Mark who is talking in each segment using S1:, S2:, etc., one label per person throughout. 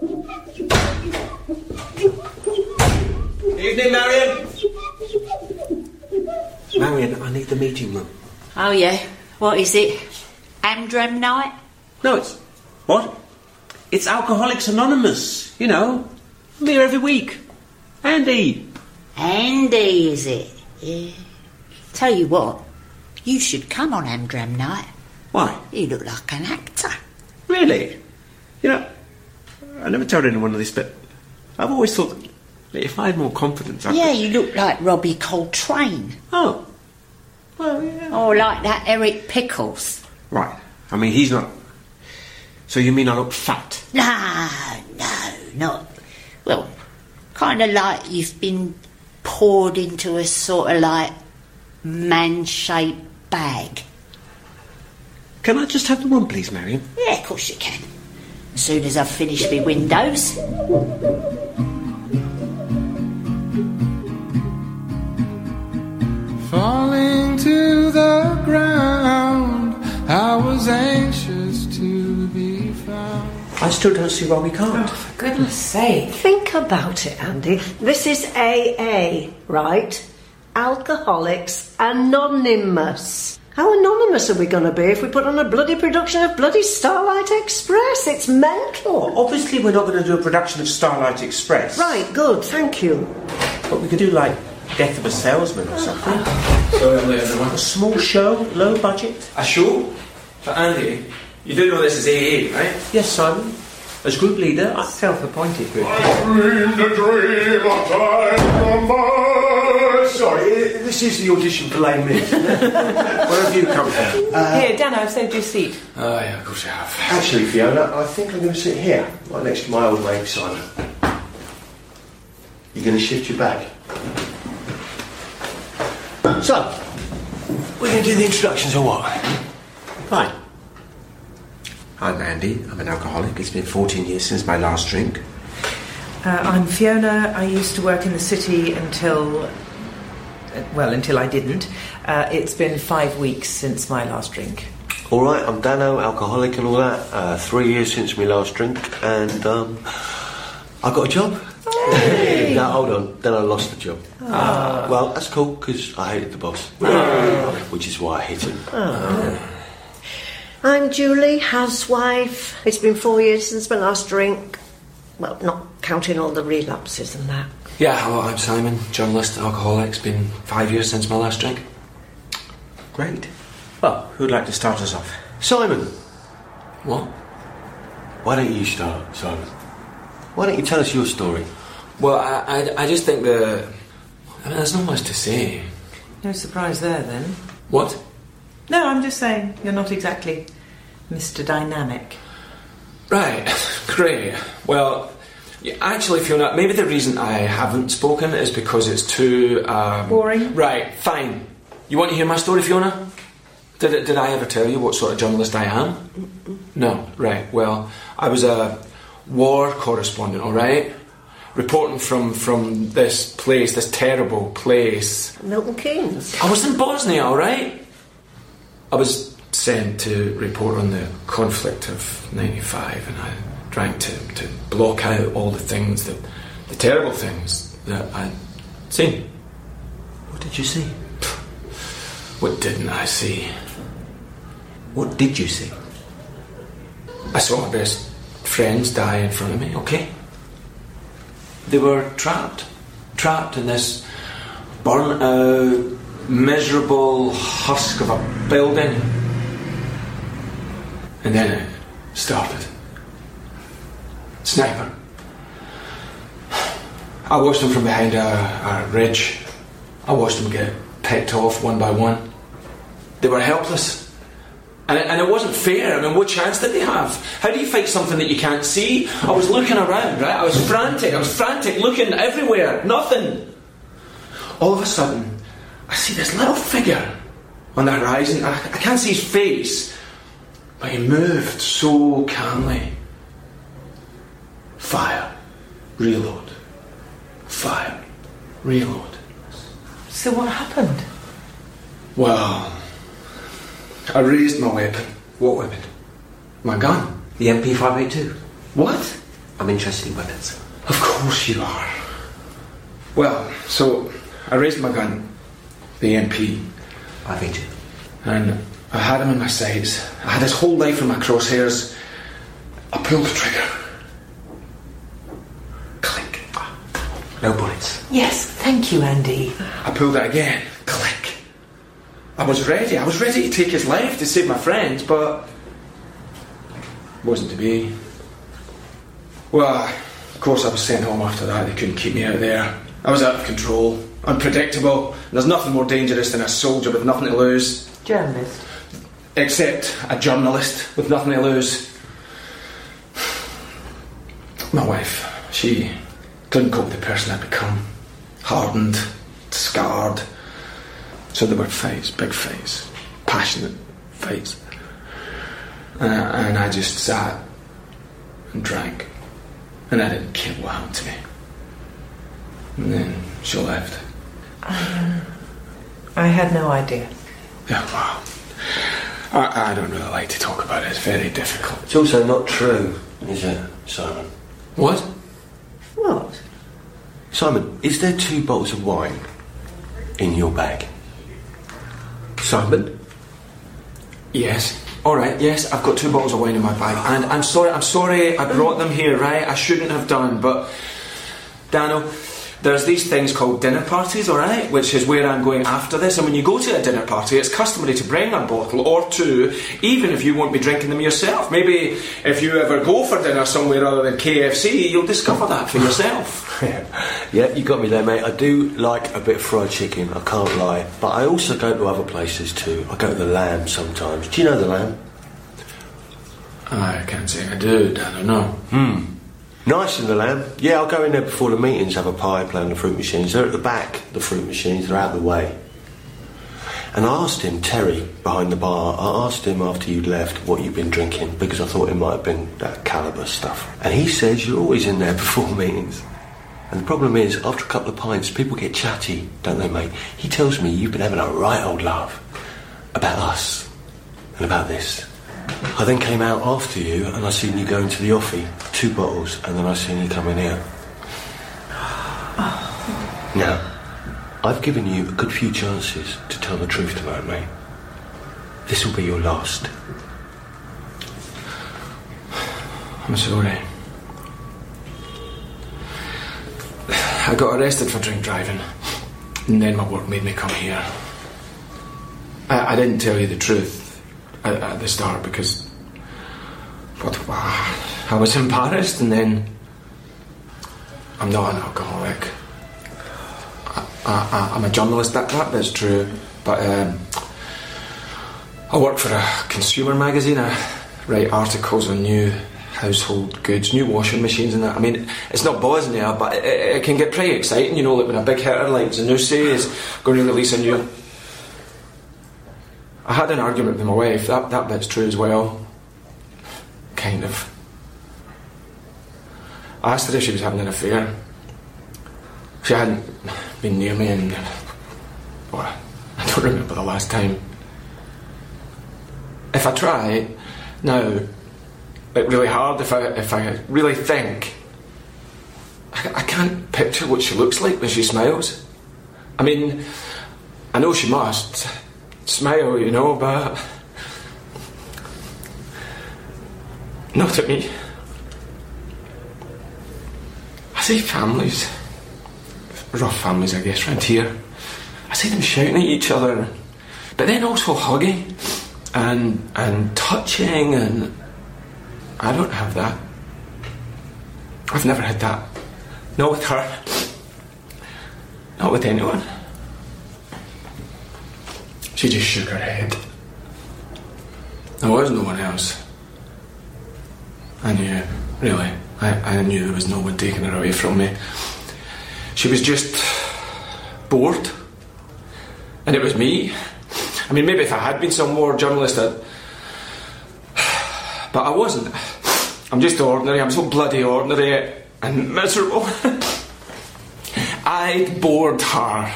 S1: Evening, Marion. Marion, I need the meeting room.
S2: Oh, yeah. What is it? Amdram night?
S1: No, it's. What? It's Alcoholics Anonymous. You know. I'm here every week. Andy.
S2: Andy, is it? Yeah. Tell you what, you should come on Amdram night.
S1: Why?
S2: You look like an actor.
S1: Really? You know, I never told anyone of this, but I've always thought that if I had more confidence, I
S2: Yeah,
S1: could...
S2: you look like Robbie Coltrane.
S1: Oh. Well, yeah.
S2: Or like that Eric Pickles.
S1: Right. I mean, he's not. So you mean I look fat?
S2: No, no, not. Well, kind of like you've been poured into a sort of like man shaped bag.
S1: Can I just have the one, please, Marion?
S2: Yeah, of course you can. As soon as I've finished my windows.
S3: Falling to the ground, I was anxious to be found.
S1: I still don't see why we can't.
S4: Oh, for goodness sake.
S5: Think about it, Andy. This is AA, right? Alcoholics Anonymous. How anonymous are we going to be if we put on a bloody production of bloody Starlight Express? It's mental.
S1: Obviously, we're not going to do a production of Starlight Express.
S5: Right, good, thank you.
S1: But we could do like Death of a Salesman or something.
S6: So, hello everyone.
S1: A small show, low budget.
S6: A show? For Andy? You do know this is AA, right?
S1: Yes, Simon. As group leader, I...
S4: Self-appointed group.
S7: dreamed a dream a time gone by.
S1: Sorry, eh, this is the audition for Les Mis. Where have you come from?
S4: Uh, here, Dan, I've saved you a seat.
S6: Oh, yeah, of course you have.
S8: Actually, Fiona, I think I'm going to sit here, right next to my old mate Simon. You're going to shift your bag. So, we're going to do the introductions or what?
S1: Fine. I'm Andy. I'm an alcoholic. It's been 14 years since my last drink.
S4: Uh, I'm Fiona. I used to work in the city until, uh, well, until I didn't. Uh, it's been five weeks since my last drink.
S8: All right, I'm Dano, alcoholic and all that. Uh, three years since my last drink, and um, I got a job. no, hold on. Then I lost the job. Well, that's cool because I hated the boss, which is why I hit him.
S5: I'm Julie, housewife. It's been four years since my last drink. Well, not counting all the relapses and that.
S6: Yeah, hello, I'm Simon, journalist, alcoholic. It's been five years since my last drink.
S1: Great. Well, who'd like to start us off?
S8: Simon,
S6: What?
S8: why don't you start, Simon? Why don't you tell us your story?
S6: Well, I, I, I just think the. I mean, there's not much to say.
S4: No surprise there, then.
S6: What?
S4: No, I'm just saying you're not exactly Mr. Dynamic.
S6: Right, great. Well, actually, Fiona, maybe the reason I haven't spoken is because it's too. Um,
S4: Boring?
S6: Right, fine. You want to hear my story, Fiona? Did, it- did I ever tell you what sort of journalist I am? No, right. Well, I was a war correspondent, alright? Reporting from, from this place, this terrible place.
S5: Milton Keynes.
S6: I was in Bosnia, alright? I was sent to report on the conflict of 95 and I tried to, to block out all the things that, the terrible things that I'd seen.
S1: What did you see?
S6: What didn't I see?
S1: What did you see?
S6: I saw my best friends die in front of me, okay? They were trapped. Trapped in this burnt out, uh, miserable husk of a building. And then it started. Sniper. I watched them from behind a, a ridge. I watched them get picked off one by one. They were helpless. And it, and it wasn't fair. I mean, what chance did they have? How do you fight something that you can't see? I was looking around, right? I was frantic. I was frantic, looking everywhere. Nothing. All of a sudden, I see this little figure on the horizon. I, I can't see his face, but he moved so calmly. Fire. Reload. Fire. Reload.
S4: So what happened?
S6: Well, I raised my weapon. What weapon? My gun.
S1: The MP582.
S6: What?
S8: I'm interested in weapons.
S6: Of course you are. Well, so I raised my gun, the MP,
S8: I think it.
S6: and I had him in my sights. I had his whole life in my crosshairs. I pulled the trigger. Click.
S8: No bullets.
S4: Yes, thank you, Andy.
S6: I pulled it again. Click. I was ready. I was ready to take his life to save my friends, but wasn't to be. Well, of course, I was sent home after that. They couldn't keep me out there. I was out of control, unpredictable. And there's nothing more dangerous than a soldier with nothing to lose,
S4: Journalist.
S6: except a journalist with nothing to lose. My wife, she couldn't cope with the person I'd become. Hardened, scarred. So there were fights, big fights, passionate fights. Uh, and I just sat and drank. And I didn't care what happened to me. And then she left.
S4: I had no idea.
S6: Yeah, wow. I, I don't really like to talk about it. It's very difficult.
S8: It's also not true, is it, Simon?
S6: What?
S5: What?
S8: Simon, is there two bottles of wine in your bag? Simon?
S6: Yes. All right. Yes, I've got two bottles of wine in my bag, and I'm sorry. I'm sorry. I brought them here. Right. I shouldn't have done, but Daniel. There's these things called dinner parties, alright? Which is where I'm going after this. And when you go to a dinner party, it's customary to bring a bottle or two, even if you won't be drinking them yourself. Maybe if you ever go for dinner somewhere other than KFC, you'll discover that for yourself.
S8: yeah, you got me there, mate. I do like a bit of fried chicken, I can't lie. But I also go to other places too. I go to the Lamb sometimes. Do you know the Lamb?
S6: I can't say I do, I don't know. Hmm.
S8: Nice in the Lamb. Yeah, I'll go in there before the meetings, have a pie, play on the fruit machines. They're at the back, the fruit machines, they're out of the way. And I asked him, Terry, behind the bar, I asked him after you'd left what you'd been drinking because I thought it might have been that calibre stuff. And he says you're always in there before meetings. And the problem is, after a couple of pints, people get chatty, don't they, mate? He tells me you've been having a right old laugh about us and about this. I then came out after you and I seen you go into the offie, two bottles, and then I seen you come in here. Now, I've given you a good few chances to tell the truth tonight, mate. This will be your last.
S6: I'm sorry. I got arrested for drink driving, and then my work made me come here. I, I didn't tell you the truth at, at the start because, but ah. I was embarrassed, and then I'm not an alcoholic. I, I'm a journalist. That that true, but um, I work for a consumer magazine. I write articles on new household goods, new washing machines, and that. I mean, it's not Bosnia, but it, it, it can get pretty exciting, you know, like when a big hitter like Zanussi is going to release a new. I had an argument with my wife. That that bit's true as well. Kind of. I asked her if she was having an affair. She hadn't been near me, and well, I don't remember the last time. If I try now, like really hard, if I if I really think, I, I can't picture what she looks like when she smiles. I mean, I know she must smile, you know, but not at me. I see families, rough families, I guess, round here. I see them shouting at each other, but then also hugging and and touching, and I don't have that. I've never had that. Not with her. Not with anyone. She just shook her head. There was no one else. I knew, really. I, I knew there was no one taking her away from me. She was just bored. And it was me. I mean, maybe if I had been some more journalist, I'd. But I wasn't. I'm just ordinary. I'm so bloody ordinary and miserable. I bored her.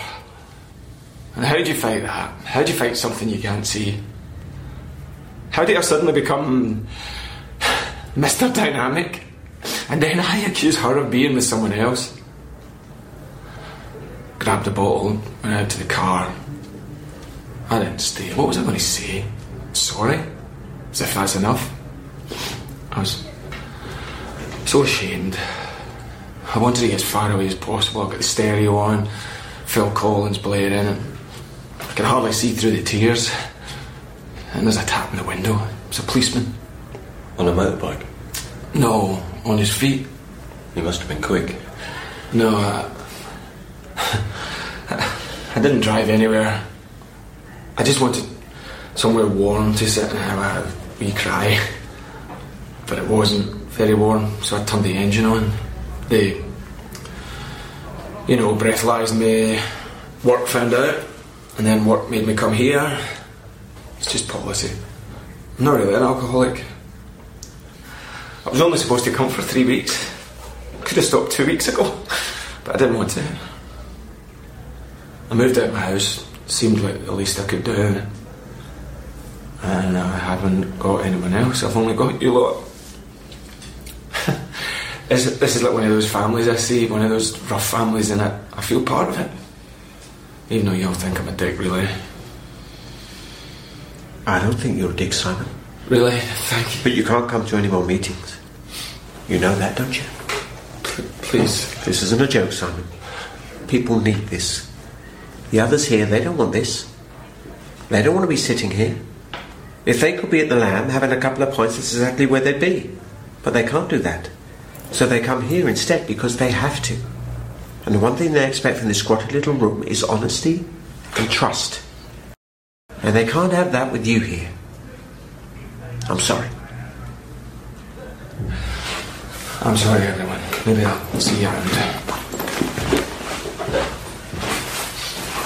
S6: And how do you fight that? How do you fight something you can't see? How do I suddenly become Mr. Dynamic? And then I accused her of being with someone else. Grabbed a bottle, went out to the car. I didn't stay. What was I going to say? Sorry? As if that's enough. I was so ashamed. I wanted to get as far away as possible. I got the stereo on, Phil Collins blaring, and I could hardly see through the tears. And there's a tap in the window. It's a policeman.
S8: On a motorbike.
S6: No, on his feet.
S8: He must have been quick.
S6: No, I, I didn't drive anywhere. I just wanted somewhere warm to sit and have a wee cry. But it wasn't very warm, so I turned the engine on. They, you know, breathalyzed me. Work found out, and then work made me come here. It's just policy. I'm not really an alcoholic. I was only supposed to come for three weeks. Could have stopped two weeks ago, but I didn't want to. I moved out of my house. Seemed like the least I could do. And I haven't got anyone else. I've only got you lot. this, this is like one of those families I see, one of those rough families, and I, I feel part of it. Even though you all think I'm a dick, really.
S1: I don't think you're a dick, Simon.
S6: Really? Thank you.
S1: But you can't come to any more meetings. You know that, don't you?
S6: Please.
S1: This isn't a joke, Simon. People need this. The others here, they don't want this. They don't want to be sitting here. If they could be at the Lamb having a couple of points, that's exactly where they'd be. But they can't do that. So they come here instead because they have to. And the one thing they expect from this squatty little room is honesty and trust. And they can't have that with you here. I'm sorry.
S6: I'm sorry, everyone. Maybe I'll see you around.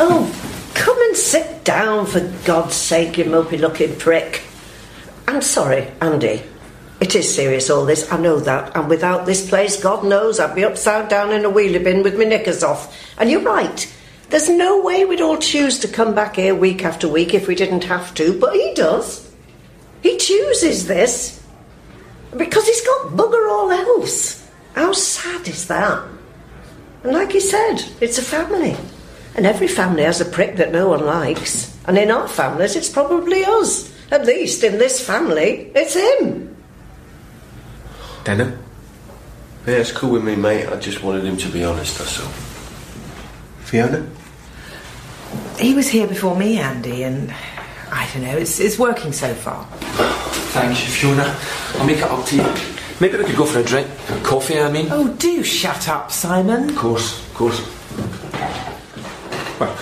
S5: Oh, come and sit down, for God's sake, you mopey looking prick. I'm sorry, Andy. It is serious, all this, I know that. And without this place, God knows, I'd be upside down in a wheelie bin with my knickers off. And you're right. There's no way we'd all choose to come back here week after week if we didn't have to, but he does. He chooses this. Because he's got bugger all else. How sad is that? And like he said, it's a family. And every family has a prick that no one likes. And in our families, it's probably us. At least in this family, it's him.
S1: Dana?
S8: Yeah, it's cool with me, mate. I just wanted him to be honest, that's all.
S1: Fiona?
S4: He was here before me, Andy, and I don't know, it's, it's working so far.
S6: Thank you, Fiona. I'll make it up to you. Maybe we could go for a drink. A coffee, I mean.
S4: Oh, do shut up, Simon.
S6: Of course, of course.
S1: Well,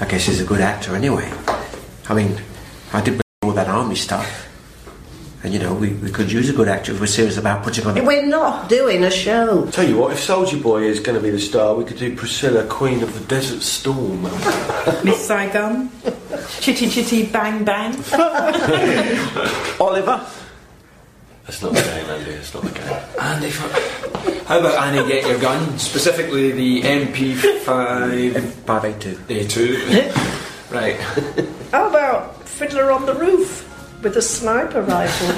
S1: I guess he's a good actor anyway. I mean, I did all that army stuff. And you know, we, we could use a good actor if we're serious about putting on a.
S5: We're not doing a show.
S8: Tell you what, if Soldier Boy is going to be the star, we could do Priscilla, Queen of the Desert Storm.
S4: Miss Saigon. Chitty chitty bang bang.
S1: Oliver?
S8: That's not the game, Andy. That's not the game.
S6: Andy, for- how about Annie get your gun? Specifically the MP5
S1: 582.
S6: A2. right.
S5: How about Fiddler on the Roof with a sniper rifle?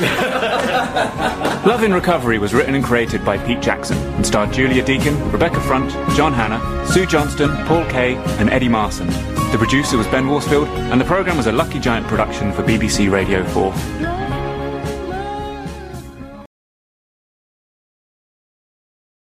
S9: Love in Recovery was written and created by Pete Jackson and starred Julia Deakin, Rebecca Front, John Hannah, Sue Johnston, Paul Kaye, and Eddie Marsan. The producer was Ben Warsfield, and the programme was a Lucky Giant production for BBC Radio 4.